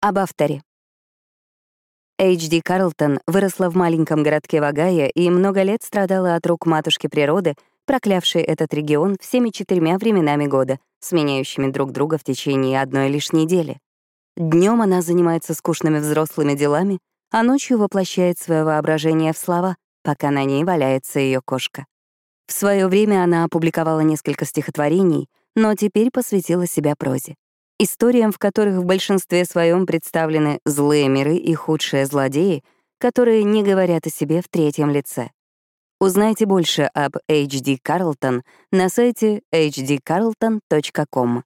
Об авторе. Эйч.Ди Карлтон выросла в маленьком городке Вагая и много лет страдала от рук матушки природы, проклявшей этот регион всеми четырьмя временами года, сменяющими друг друга в течение одной лишь недели. Днем она занимается скучными взрослыми делами, а ночью воплощает свое воображение в слова, пока на ней валяется ее кошка. В свое время она опубликовала несколько стихотворений, но теперь посвятила себя прозе историям, в которых в большинстве своем представлены злые миры и худшие злодеи, которые не говорят о себе в третьем лице. Узнайте больше об H.D. Carlton на сайте hdcarlton.com.